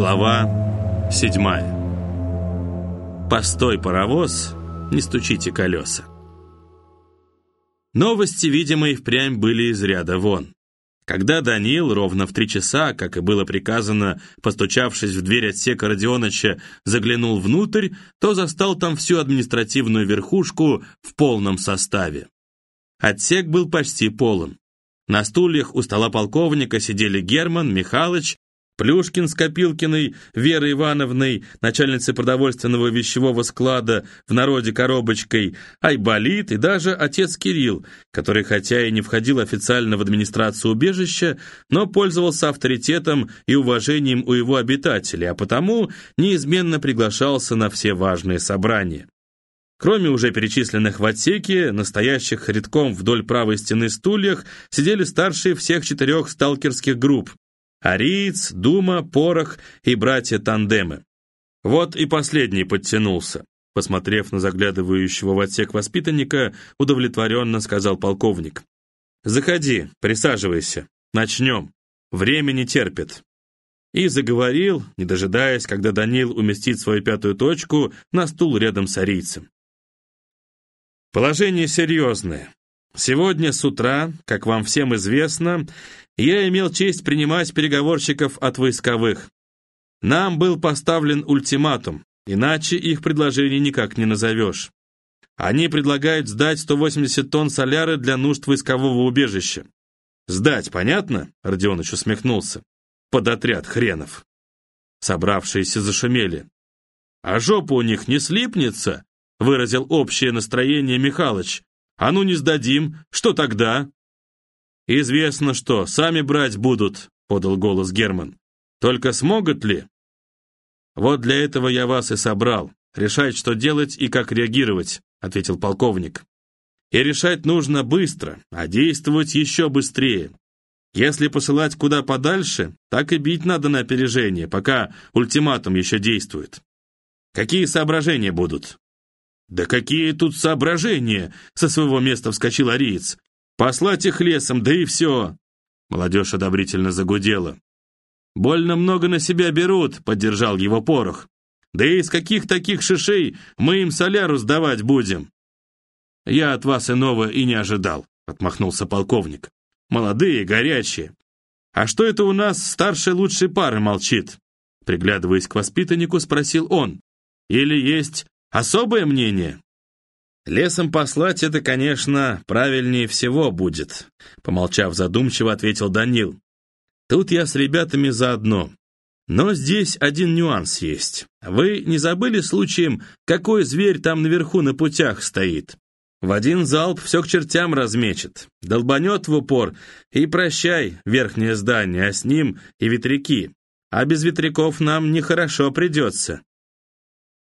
Глава седьмая. Постой, паровоз, не стучите колеса. Новости, видимо, и впрямь были из ряда вон. Когда Даниил ровно в три часа, как и было приказано, постучавшись в дверь отсека Родионыча, заглянул внутрь, то застал там всю административную верхушку в полном составе. Отсек был почти полон. На стульях у стола полковника сидели Герман, Михалыч Плюшкин с Копилкиной, Верой Ивановной, начальницей продовольственного вещевого склада, в народе коробочкой, Айболит и даже отец Кирилл, который хотя и не входил официально в администрацию убежища, но пользовался авторитетом и уважением у его обитателей, а потому неизменно приглашался на все важные собрания. Кроме уже перечисленных в отсеке, настоящих редком вдоль правой стены стульях, сидели старшие всех четырех сталкерских групп, Ариец, Дума, Порох и братья-тандемы. Вот и последний подтянулся. Посмотрев на заглядывающего в отсек воспитанника, удовлетворенно сказал полковник. «Заходи, присаживайся. Начнем. Время не терпит». И заговорил, не дожидаясь, когда Данил уместит свою пятую точку на стул рядом с арийцем. Положение серьезное. Сегодня с утра, как вам всем известно, я имел честь принимать переговорщиков от войсковых. Нам был поставлен ультиматум, иначе их предложение никак не назовешь. Они предлагают сдать 180 тонн соляры для нужд войскового убежища. «Сдать, понятно?» — Родионыч усмехнулся. «Под отряд хренов». Собравшиеся зашумели. «А жопа у них не слипнется?» — выразил общее настроение Михалыч. «А ну не сдадим, что тогда?» «Известно что, сами брать будут», — подал голос Герман. «Только смогут ли?» «Вот для этого я вас и собрал. Решать, что делать и как реагировать», — ответил полковник. «И решать нужно быстро, а действовать еще быстрее. Если посылать куда подальше, так и бить надо на опережение, пока ультиматум еще действует. Какие соображения будут?» «Да какие тут соображения!» — со своего места вскочил ариец. Послать их лесом, да и все!» Молодежь одобрительно загудела. «Больно много на себя берут», — поддержал его порох. «Да и из каких таких шишей мы им соляру сдавать будем?» «Я от вас иного и не ожидал», — отмахнулся полковник. «Молодые, горячие. А что это у нас старшей лучшей пары молчит?» Приглядываясь к воспитаннику, спросил он. «Или есть особое мнение?» «Лесом послать это, конечно, правильнее всего будет», помолчав задумчиво, ответил Данил. «Тут я с ребятами заодно. Но здесь один нюанс есть. Вы не забыли случаем, какой зверь там наверху на путях стоит? В один залп все к чертям размечет, долбанет в упор, и прощай, верхнее здание, а с ним и ветряки. А без ветряков нам нехорошо придется».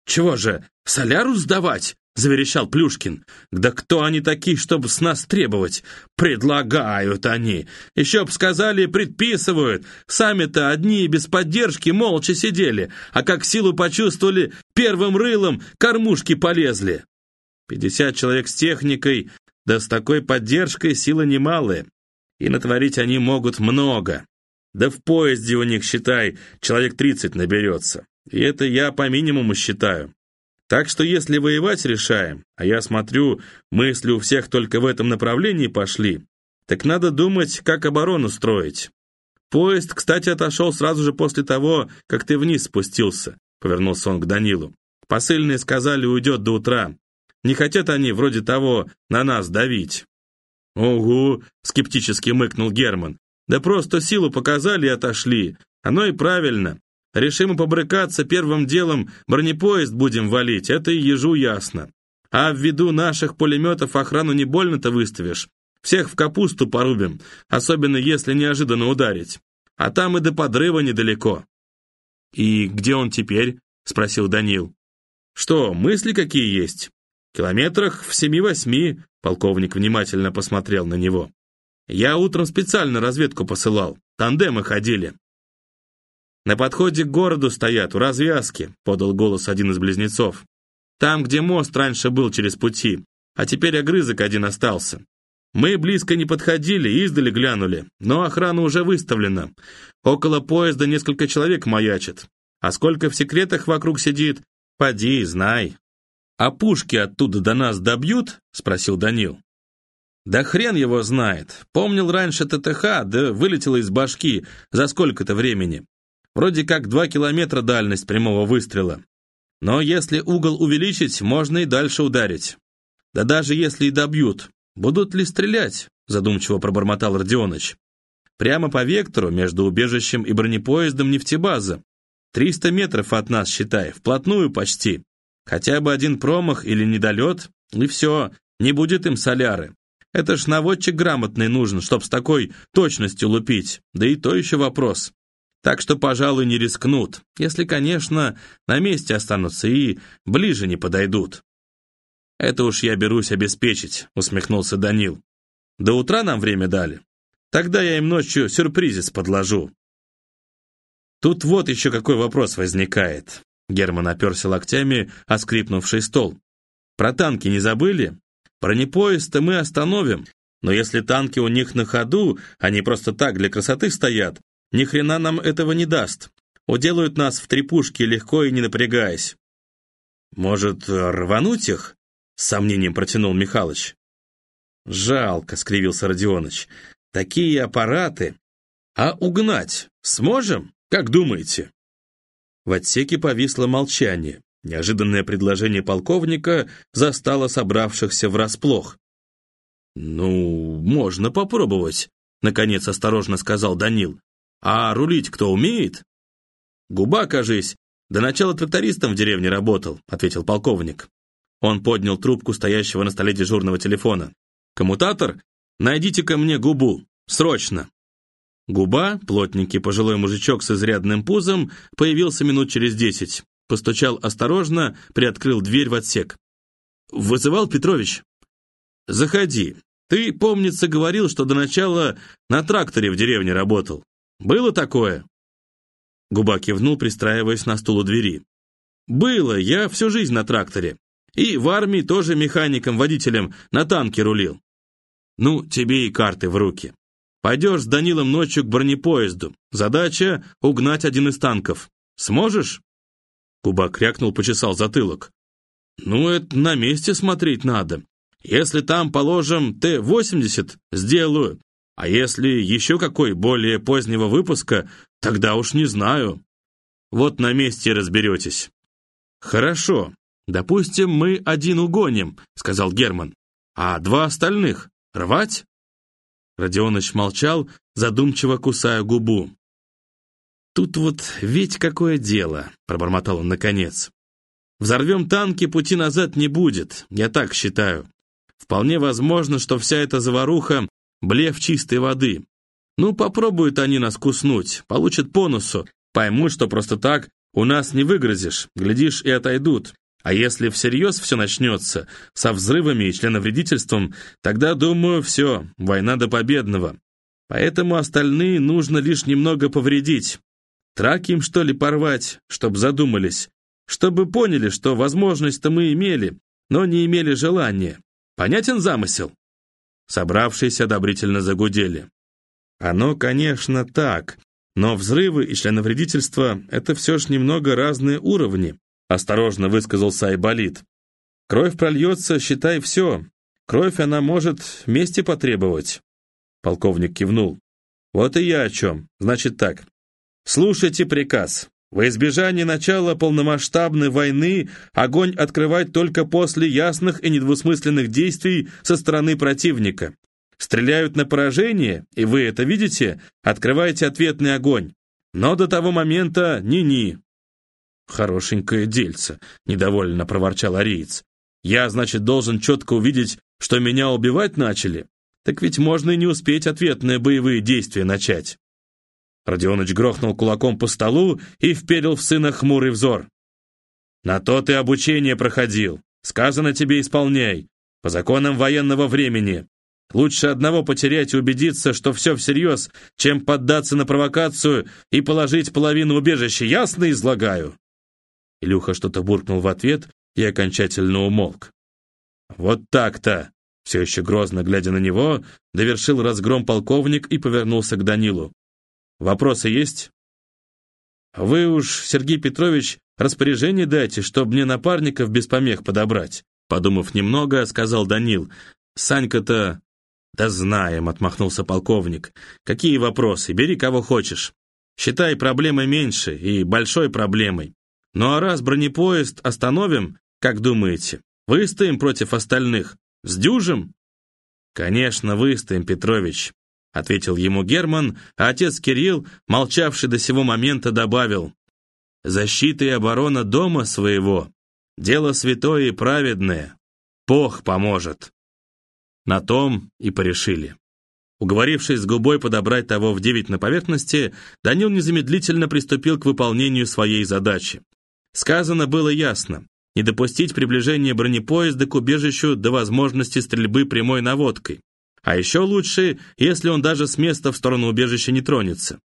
«Чего же, соляру сдавать?» — заверещал Плюшкин. «Да кто они такие, чтобы с нас требовать? Предлагают они. Еще б сказали, предписывают. Сами-то одни без поддержки молча сидели, а как силу почувствовали, первым рылом кормушки полезли. Пятьдесят человек с техникой, да с такой поддержкой сила немалая. И натворить они могут много. Да в поезде у них, считай, человек тридцать наберется. И это я по минимуму считаю. Так что если воевать решаем, а я смотрю, мысли у всех только в этом направлении пошли, так надо думать, как оборону строить. Поезд, кстати, отошел сразу же после того, как ты вниз спустился, повернулся он к Данилу. Посыльные сказали, уйдет до утра. Не хотят они, вроде того, на нас давить. «Угу», — скептически мыкнул Герман. «Да просто силу показали и отошли. Оно и правильно. Решим побрыкаться, первым делом бронепоезд будем валить, это и ежу ясно. А ввиду наших пулеметов охрану не больно-то выставишь. Всех в капусту порубим, особенно если неожиданно ударить. А там и до подрыва недалеко». «И где он теперь?» — спросил Данил. «Что, мысли какие есть?» «Километрах в семи-восьми», — полковник внимательно посмотрел на него. «Я утром специально разведку посылал, тандемы ходили. «На подходе к городу стоят, у развязки», — подал голос один из близнецов. «Там, где мост раньше был через пути, а теперь огрызок один остался. Мы близко не подходили, издали глянули, но охрана уже выставлена. Около поезда несколько человек маячат. А сколько в секретах вокруг сидит, поди, знай. «А пушки оттуда до нас добьют?» — спросил Данил. «Да хрен его знает. Помнил раньше ТТХ, да вылетело из башки за сколько-то времени. Вроде как два километра дальность прямого выстрела. Но если угол увеличить, можно и дальше ударить. Да даже если и добьют, будут ли стрелять?» задумчиво пробормотал Родионыч. «Прямо по вектору, между убежищем и бронепоездом нефтебаза. Триста метров от нас, считай, вплотную почти. Хотя бы один промах или недолет, и все, не будет им соляры. Это ж наводчик грамотный нужен, чтоб с такой точностью лупить, да и то еще вопрос. Так что, пожалуй, не рискнут, если, конечно, на месте останутся и ближе не подойдут. «Это уж я берусь обеспечить», — усмехнулся Данил. «До утра нам время дали. Тогда я им ночью сюрпризец подложу». Тут вот еще какой вопрос возникает. Герман оперся локтями о скрипнувший стол. «Про танки не забыли? Бронепоезд-то мы остановим, но если танки у них на ходу, они просто так для красоты стоят, ни хрена нам этого не даст. Уделают нас в три пушки легко и не напрягаясь». «Может, рвануть их?» — с сомнением протянул Михалыч. «Жалко», — скривился Родионыч. «Такие аппараты. А угнать сможем, как думаете?» В отсеке повисло молчание. Неожиданное предложение полковника застало собравшихся врасплох. «Ну, можно попробовать», — наконец осторожно сказал Данил. «А рулить кто умеет?» «Губа, кажись, до начала трактористом в деревне работал», — ответил полковник. Он поднял трубку стоящего на столе дежурного телефона. «Коммутатор, найдите-ка мне губу. Срочно!» Губа, плотненький пожилой мужичок с изрядным пузом, появился минут через десять. Постучал осторожно, приоткрыл дверь в отсек. «Вызывал Петрович?» «Заходи. Ты, помнится, говорил, что до начала на тракторе в деревне работал. Было такое?» Губа кивнул, пристраиваясь на стул у двери. «Было, я всю жизнь на тракторе. И в армии тоже механиком-водителем на танке рулил. Ну, тебе и карты в руки. Пойдешь с Данилом ночью к бронепоезду. Задача — угнать один из танков. Сможешь?» Куба крякнул, почесал затылок. «Ну, это на месте смотреть надо. Если там, положим, Т-80, сделаю. А если еще какой более позднего выпуска, тогда уж не знаю. Вот на месте разберетесь». «Хорошо. Допустим, мы один угоним», — сказал Герман. «А два остальных рвать?» Родионыч молчал, задумчиво кусая губу. «Тут вот ведь какое дело», — пробормотал он наконец. «Взорвем танки, пути назад не будет, я так считаю. Вполне возможно, что вся эта заваруха — блеф чистой воды. Ну, попробуют они нас куснуть, получат по носу, поймут, что просто так у нас не выгрозишь, глядишь и отойдут. А если всерьез все начнется, со взрывами и членовредительством, тогда, думаю, все, война до победного. Поэтому остальные нужно лишь немного повредить. Трак им, что ли, порвать, чтоб задумались, чтобы поняли, что возможность-то мы имели, но не имели желания. Понятен замысел?» Собравшиеся одобрительно загудели. «Оно, конечно, так, но взрывы и членовредительство — это все ж немного разные уровни. Осторожно высказался Айболит. Кровь прольется, считай, все. Кровь она может вместе потребовать. Полковник кивнул. Вот и я о чем. Значит так. Слушайте приказ. Во избежание начала полномасштабной войны огонь открывать только после ясных и недвусмысленных действий со стороны противника. Стреляют на поражение, и вы это видите, открывайте ответный огонь. Но до того момента ни-ни, «Хорошенькое дельце», — недовольно проворчал ариец. «Я, значит, должен четко увидеть, что меня убивать начали? Так ведь можно и не успеть ответные боевые действия начать». Родионыч грохнул кулаком по столу и вперил в сына хмурый взор. «На то ты обучение проходил. Сказано тебе исполняй. По законам военного времени. Лучше одного потерять и убедиться, что все всерьез, чем поддаться на провокацию и положить половину убежища. Ясно излагаю?» Илюха что-то буркнул в ответ и окончательно умолк. «Вот так-то!» Все еще грозно глядя на него, довершил разгром полковник и повернулся к Данилу. «Вопросы есть?» Вы уж, Сергей Петрович, распоряжение дайте, чтобы мне напарников без помех подобрать. Подумав немного, сказал Данил. Санька-то... Да знаем, отмахнулся полковник. Какие вопросы? Бери кого хочешь. Считай, проблемы меньше и большой проблемой. Ну а раз бронепоезд остановим, как думаете, выстоим против остальных? Сдюжим? Конечно, выстоим, Петрович, ответил ему Герман, а отец Кирилл, молчавший до сего момента, добавил. Защита и оборона дома своего — дело святое и праведное. Бог поможет. На том и порешили. Уговорившись с губой подобрать того в девять на поверхности, Данил незамедлительно приступил к выполнению своей задачи. Сказано было ясно не допустить приближения бронепоезда к убежищу до возможности стрельбы прямой наводкой. А еще лучше, если он даже с места в сторону убежища не тронется.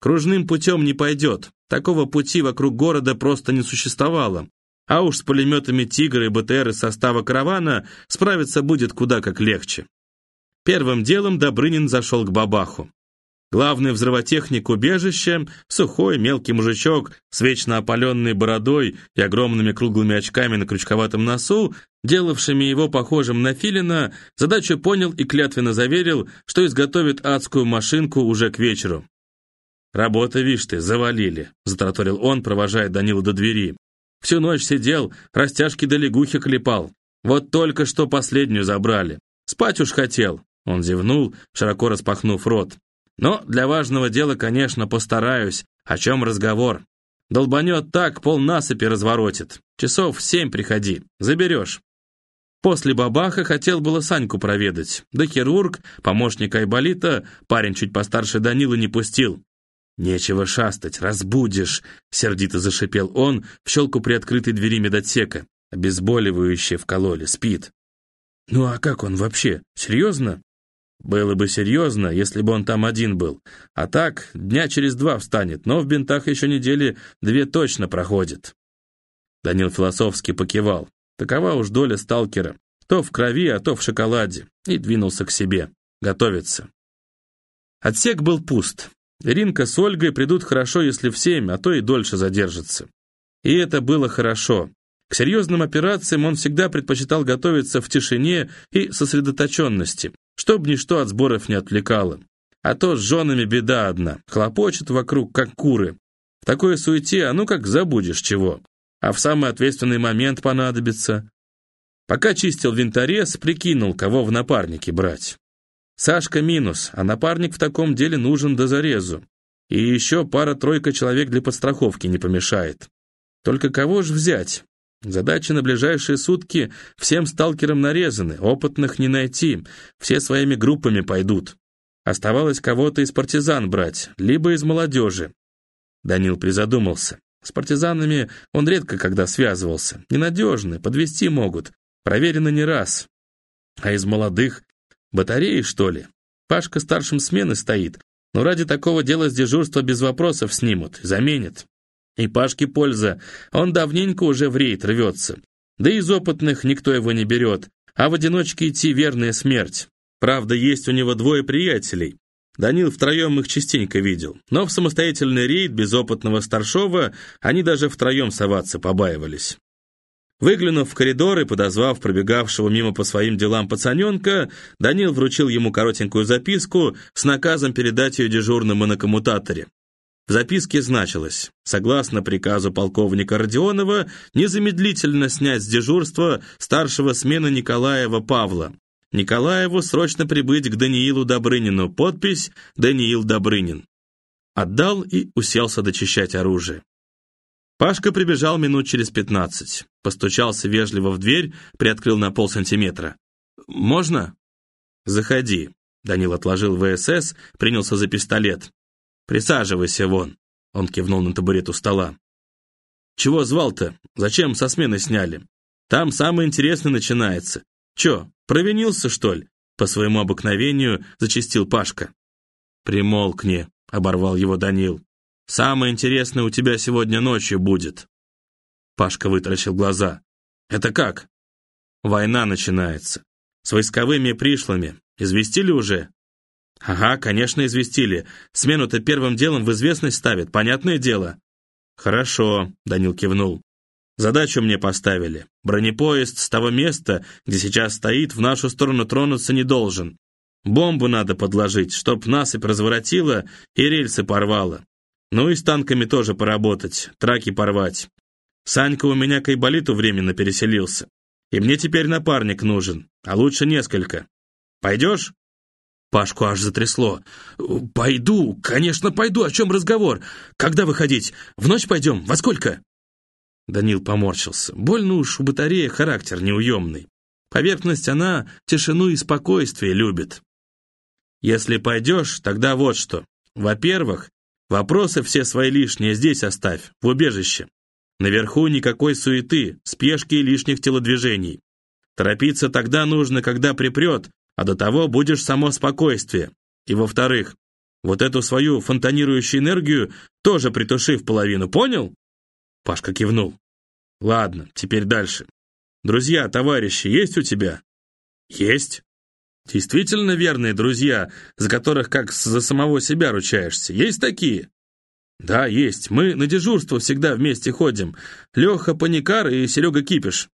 Кружным путем не пойдет, такого пути вокруг города просто не существовало. А уж с пулеметами «Тигр» и БТР из состава каравана справиться будет куда как легче. Первым делом Добрынин зашел к Бабаху. Главный взрывотехник убежища, сухой мелкий мужичок с вечно опаленной бородой и огромными круглыми очками на крючковатом носу, делавшими его похожим на филина, задачу понял и клятвенно заверил, что изготовит адскую машинку уже к вечеру. «Работа, вишь ты, завалили», — затраторил он, провожая Данила до двери. «Всю ночь сидел, растяжки до лягухи клепал. Вот только что последнюю забрали. Спать уж хотел». Он зевнул, широко распахнув рот. Но для важного дела, конечно, постараюсь. О чем разговор? Долбанет так, пол насыпи разворотит. Часов в семь приходи, заберешь. После бабаха хотел было Саньку проведать, да хирург, помощник Айболита, парень чуть постарше Данила не пустил. «Нечего шастать, разбудишь!» — сердито зашипел он в щелку приоткрытой двери медотсека. Обезболивающее вкололи, спит. «Ну а как он вообще? Серьезно?» Было бы серьезно, если бы он там один был. А так, дня через два встанет, но в бинтах еще недели две точно проходит. Данил философски покивал. Такова уж доля сталкера. То в крови, а то в шоколаде. И двинулся к себе. Готовиться. Отсек был пуст. Иринка с Ольгой придут хорошо, если в семь, а то и дольше задержатся. И это было хорошо. К серьезным операциям он всегда предпочитал готовиться в тишине и сосредоточенности, чтобы ничто от сборов не отвлекало. А то с женами беда одна, хлопочет вокруг, как куры. В такой суете, а ну как забудешь чего. А в самый ответственный момент понадобится. Пока чистил винторез, прикинул, кого в напарники брать. Сашка минус, а напарник в таком деле нужен до зарезу. И еще пара-тройка человек для подстраховки не помешает. Только кого ж взять? Задачи на ближайшие сутки всем сталкерам нарезаны, опытных не найти, все своими группами пойдут. Оставалось кого-то из партизан брать, либо из молодежи. Данил призадумался. С партизанами он редко когда связывался. Ненадежны, подвести могут. Проверено не раз. А из молодых? Батареи, что ли? Пашка старшим смены стоит. Но ради такого дела с дежурства без вопросов снимут, заменят. И Пашке польза, он давненько уже в рейд рвется. Да из опытных никто его не берет, а в одиночке идти верная смерть. Правда, есть у него двое приятелей. Данил втроем их частенько видел, но в самостоятельный рейд без опытного старшова они даже втроем соваться побаивались. Выглянув в коридор и подозвав пробегавшего мимо по своим делам пацаненка, Данил вручил ему коротенькую записку с наказом передать ее дежурному на коммутаторе. В записке значилось, согласно приказу полковника Родионова, незамедлительно снять с дежурства старшего смены Николаева Павла. Николаеву срочно прибыть к Даниилу Добрынину. Подпись «Даниил Добрынин». Отдал и уселся дочищать оружие. Пашка прибежал минут через пятнадцать. Постучался вежливо в дверь, приоткрыл на полсантиметра. «Можно?» «Заходи». Данил отложил ВСС, принялся за пистолет. «Присаживайся вон», — он кивнул на табурет у стола. «Чего звал-то? Зачем со смены сняли? Там самое интересное начинается. Че, провинился, что ли?» По своему обыкновению зачистил Пашка. «Примолкни», — оборвал его Данил. «Самое интересное у тебя сегодня ночью будет». Пашка вытаращил глаза. «Это как?» «Война начинается. С войсковыми пришлыми. Известили уже?» «Ага, конечно, известили. Смену-то первым делом в известность ставят, понятное дело». «Хорошо», — Данил кивнул. «Задачу мне поставили. Бронепоезд с того места, где сейчас стоит, в нашу сторону тронуться не должен. Бомбу надо подложить, чтоб насыпь разворотила и рельсы порвала. Ну и с танками тоже поработать, траки порвать. Санька у меня к Айболиту временно переселился. И мне теперь напарник нужен, а лучше несколько. Пойдешь?» Пашку аж затрясло. «Пойду, конечно, пойду. О чем разговор? Когда выходить? В ночь пойдем? Во сколько?» Данил поморщился. Больно уж у батареи характер неуемный. Поверхность она тишину и спокойствие любит. Если пойдешь, тогда вот что. Во-первых, вопросы все свои лишние здесь оставь, в убежище. Наверху никакой суеты, спешки и лишних телодвижений. Торопиться тогда нужно, когда припрет, а до того будешь само спокойствие. И во-вторых, вот эту свою фонтанирующую энергию тоже притуши в половину, понял? Пашка кивнул. Ладно, теперь дальше. Друзья, товарищи, есть у тебя? Есть. Действительно верные друзья, за которых как за самого себя ручаешься. Есть такие? Да, есть. Мы на дежурство всегда вместе ходим. Леха Паникар и Серега Кипиш.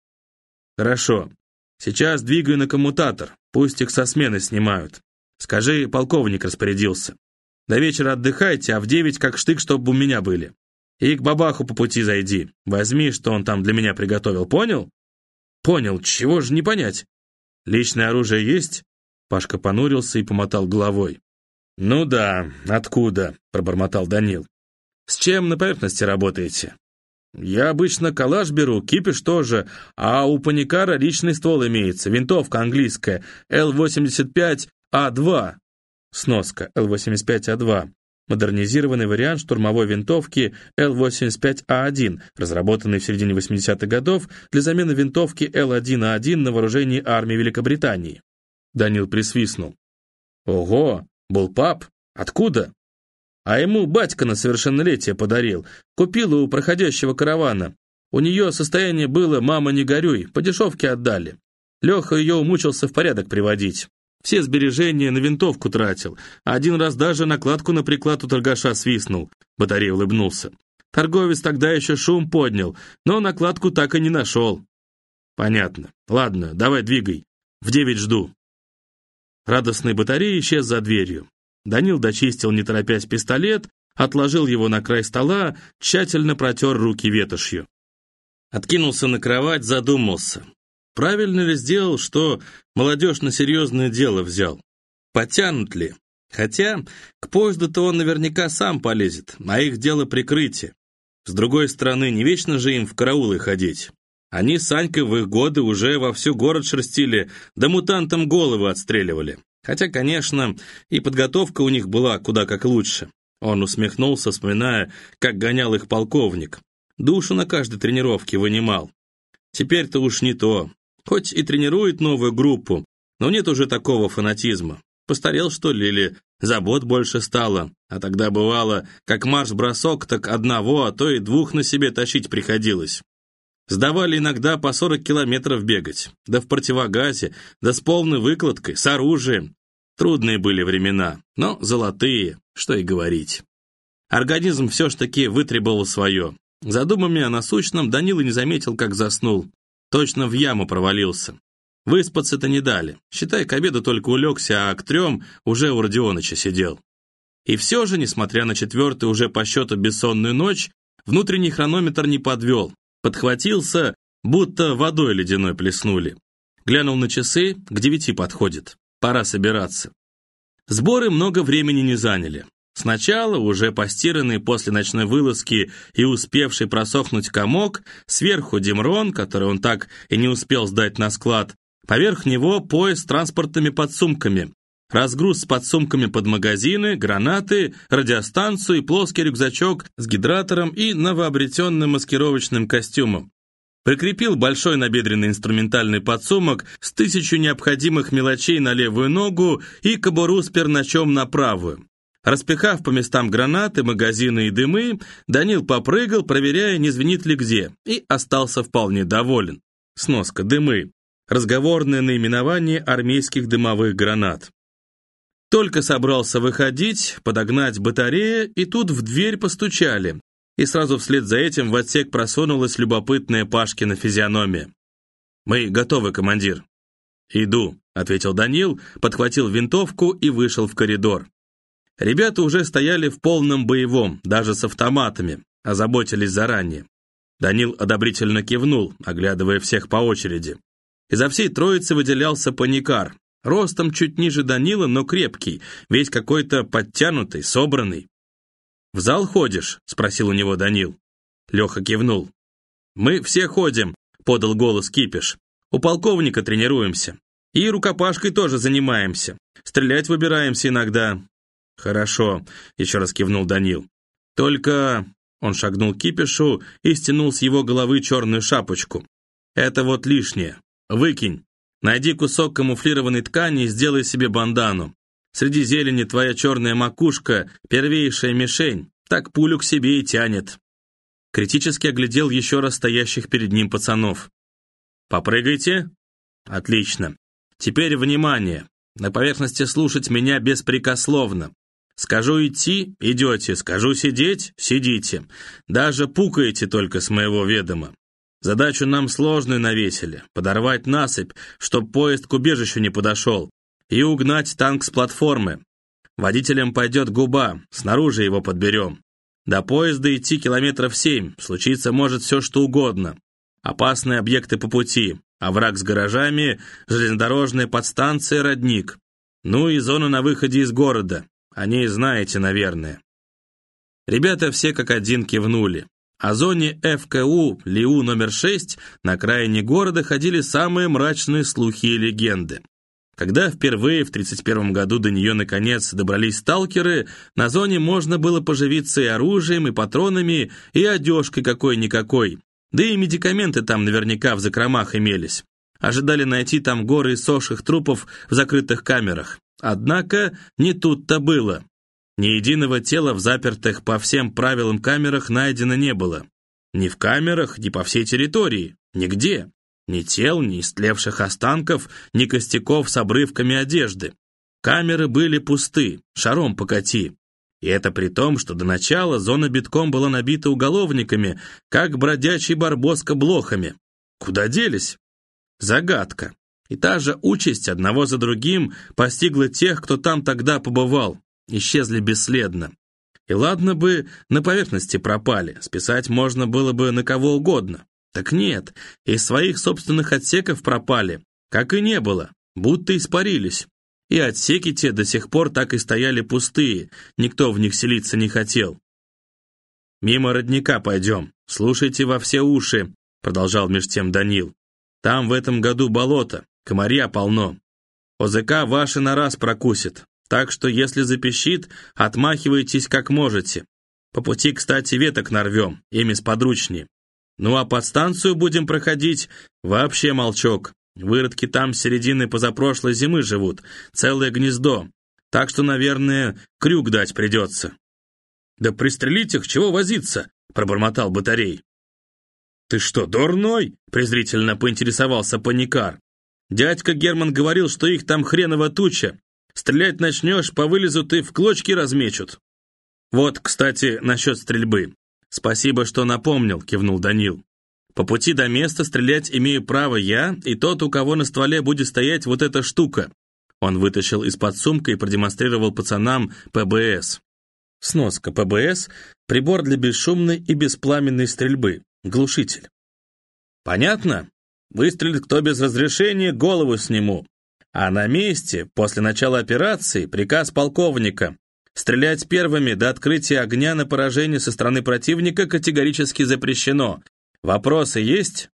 Хорошо. Сейчас двигаю на коммутатор. Пусть их со смены снимают. Скажи, полковник распорядился. До вечера отдыхайте, а в девять как штык, чтобы у меня были. И к бабаху по пути зайди. Возьми, что он там для меня приготовил, понял? Понял, чего же не понять. Личное оружие есть? Пашка понурился и помотал головой. «Ну да, откуда?» — пробормотал Данил. «С чем на поверхности работаете?» «Я обычно калаш беру, кипиш тоже, а у паникара личный ствол имеется, винтовка английская, Л-85А2». Сноска Л-85А2. Модернизированный вариант штурмовой винтовки Л-85А1, разработанный в середине 80-х годов для замены винтовки Л-1А1 на вооружении армии Великобритании. Данил присвистнул. «Ого, был пап? Откуда?» «А ему батька на совершеннолетие подарил. Купил у проходящего каравана. У нее состояние было «мама, не горюй», по дешевке отдали. Леха ее умучился в порядок приводить. Все сбережения на винтовку тратил, один раз даже накладку на приклад у торгаша свистнул. Батарей улыбнулся. Торговец тогда еще шум поднял, но накладку так и не нашел. Понятно. Ладно, давай двигай. В девять жду. Радостный батарея исчез за дверью. Данил дочистил, не торопясь, пистолет, отложил его на край стола, тщательно протер руки ветошью. Откинулся на кровать, задумался. Правильно ли сделал, что молодежь на серьезное дело взял? Потянут ли? Хотя к поезду-то он наверняка сам полезет, а их дело прикрытие. С другой стороны, не вечно же им в караулы ходить. Они с Санькой в их годы уже во всю город шерстили, да мутантам головы отстреливали. Хотя, конечно, и подготовка у них была куда как лучше. Он усмехнулся, вспоминая, как гонял их полковник. Душу на каждой тренировке вынимал. Теперь-то уж не то. Хоть и тренирует новую группу, но нет уже такого фанатизма. Постарел, что ли, или забот больше стало. А тогда бывало, как марш-бросок, так одного, а то и двух на себе тащить приходилось. Сдавали иногда по 40 километров бегать, да в противогазе, да с полной выкладкой, с оружием. Трудные были времена, но золотые, что и говорить. Организм все ж таки вытребовал свое. За думами о насущном Данила не заметил, как заснул. Точно в яму провалился. Выспаться-то не дали. Считай, к обеду только улегся, а к трем уже у Родионыча сидел. И все же, несмотря на четвертую уже по счету бессонную ночь, внутренний хронометр не подвел. Подхватился, будто водой ледяной плеснули. Глянул на часы, к девяти подходит. Пора собираться. Сборы много времени не заняли. Сначала, уже постиранный после ночной вылазки и успевший просохнуть комок, сверху Демрон, который он так и не успел сдать на склад, поверх него пояс с транспортными подсумками, разгруз с подсумками под магазины, гранаты, радиостанцию и плоский рюкзачок с гидратором и новообретенным маскировочным костюмом. Прикрепил большой набедренный инструментальный подсумок с тысячу необходимых мелочей на левую ногу и кобуру с перначом на правую. Распихав по местам гранаты, магазины и дымы, Данил попрыгал, проверяя, не звенит ли где, и остался вполне доволен. Сноска «Дымы» — разговорное наименование армейских дымовых гранат. Только собрался выходить, подогнать батарея, и тут в дверь постучали. и сразу вслед за этим в отсек просунулась любопытная Пашкина физиономия. «Мы готовы, командир». «Иду», — ответил Данил, подхватил винтовку и вышел в коридор. Ребята уже стояли в полном боевом, даже с автоматами, озаботились заранее. Данил одобрительно кивнул, оглядывая всех по очереди. Изо всей троицы выделялся паникар. Ростом чуть ниже Данила, но крепкий, весь какой-то подтянутый, собранный. «В зал ходишь?» — спросил у него Данил. Леха кивнул. «Мы все ходим», — подал голос Кипиш. «У полковника тренируемся. И рукопашкой тоже занимаемся. Стрелять выбираемся иногда». «Хорошо», — еще раз кивнул Данил. «Только...» — он шагнул к Кипишу и стянул с его головы черную шапочку. «Это вот лишнее. Выкинь. Найди кусок камуфлированной ткани и сделай себе бандану. Среди зелени твоя черная макушка — первейшая мишень, так пулю к себе и тянет». Критически оглядел еще раз стоящих перед ним пацанов. «Попрыгайте?» «Отлично. Теперь внимание. На поверхности слушать меня беспрекословно. Скажу идти — идете, скажу сидеть — сидите. Даже пукаете только с моего ведома. Задачу нам сложную навесили — подорвать насыпь, чтоб поезд к убежищу не подошел, и угнать танк с платформы. Водителям пойдет губа, снаружи его подберем. До поезда идти километров семь, случиться может все что угодно. Опасные объекты по пути, овраг с гаражами, железнодорожная подстанция, родник. Ну и зона на выходе из города, о ней знаете, наверное. Ребята все как один кивнули. О зоне ФКУ ЛИУ номер 6 на окраине города ходили самые мрачные слухи и легенды. Когда впервые в 31 году до нее наконец добрались сталкеры, на зоне можно было поживиться и оружием, и патронами, и одежкой какой-никакой. Да и медикаменты там наверняка в закромах имелись. Ожидали найти там горы сохших трупов в закрытых камерах. Однако не тут-то было. Ни единого тела в запертых по всем правилам камерах найдено не было. Ни в камерах, ни по всей территории. Нигде. Ни тел, ни истлевших останков, ни костяков с обрывками одежды. Камеры были пусты, шаром покати. И это при том, что до начала зона битком была набита уголовниками, как бродячий барбоска блохами. Куда делись? Загадка. И та же участь одного за другим постигла тех, кто там тогда побывал. Исчезли бесследно. И ладно бы на поверхности пропали, списать можно было бы на кого угодно. Так нет, из своих собственных отсеков пропали, как и не было, будто испарились. И отсеки те до сих пор так и стояли пустые, никто в них селиться не хотел. «Мимо родника пойдем, слушайте во все уши», продолжал меж тем Данил. «Там в этом году болото, комарья полно. ОЗК ваши на раз прокусит, так что если запищит, отмахивайтесь как можете. По пути, кстати, веток нарвем, ими сподручнее. Ну а под станцию будем проходить, вообще молчок. Выродки там с середины позапрошлой зимы живут, целое гнездо. Так что, наверное, крюк дать придется. «Да пристрелить их, чего возиться?» — пробормотал батарей. «Ты что, дурной?» — презрительно поинтересовался паникар. «Дядька Герман говорил, что их там хреново туча. Стрелять начнешь, повылезут и в клочки размечут». Вот, кстати, насчет стрельбы. «Спасибо, что напомнил», — кивнул Данил. «По пути до места стрелять имею право я и тот, у кого на стволе будет стоять вот эта штука». Он вытащил из-под сумка и продемонстрировал пацанам ПБС. Сноска ПБС — прибор для бесшумной и беспламенной стрельбы, глушитель. «Понятно? Выстрелит кто без разрешения, голову сниму. А на месте, после начала операции, приказ полковника. Стрелять первыми до открытия огня на поражение со стороны противника категорически запрещено. Вопросы есть?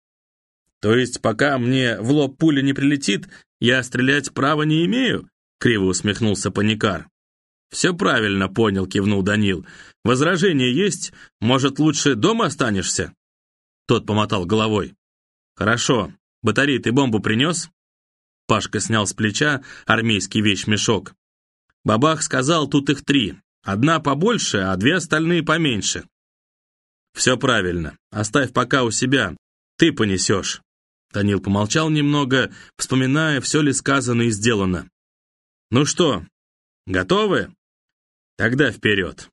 То есть, пока мне в лоб пуля не прилетит, я стрелять права не имею? Криво усмехнулся паникар. «Все правильно понял», — кивнул Данил. «Возражение есть? Может, лучше дома останешься?» Тот помотал головой. «Хорошо. Батарей ты бомбу принес?» Пашка снял с плеча армейский вещмешок. Бабах сказал, тут их три. Одна побольше, а две остальные поменьше. Все правильно. Оставь пока у себя. Ты понесешь. Данил помолчал немного, вспоминая, все ли сказано и сделано. Ну что, готовы? Тогда вперед.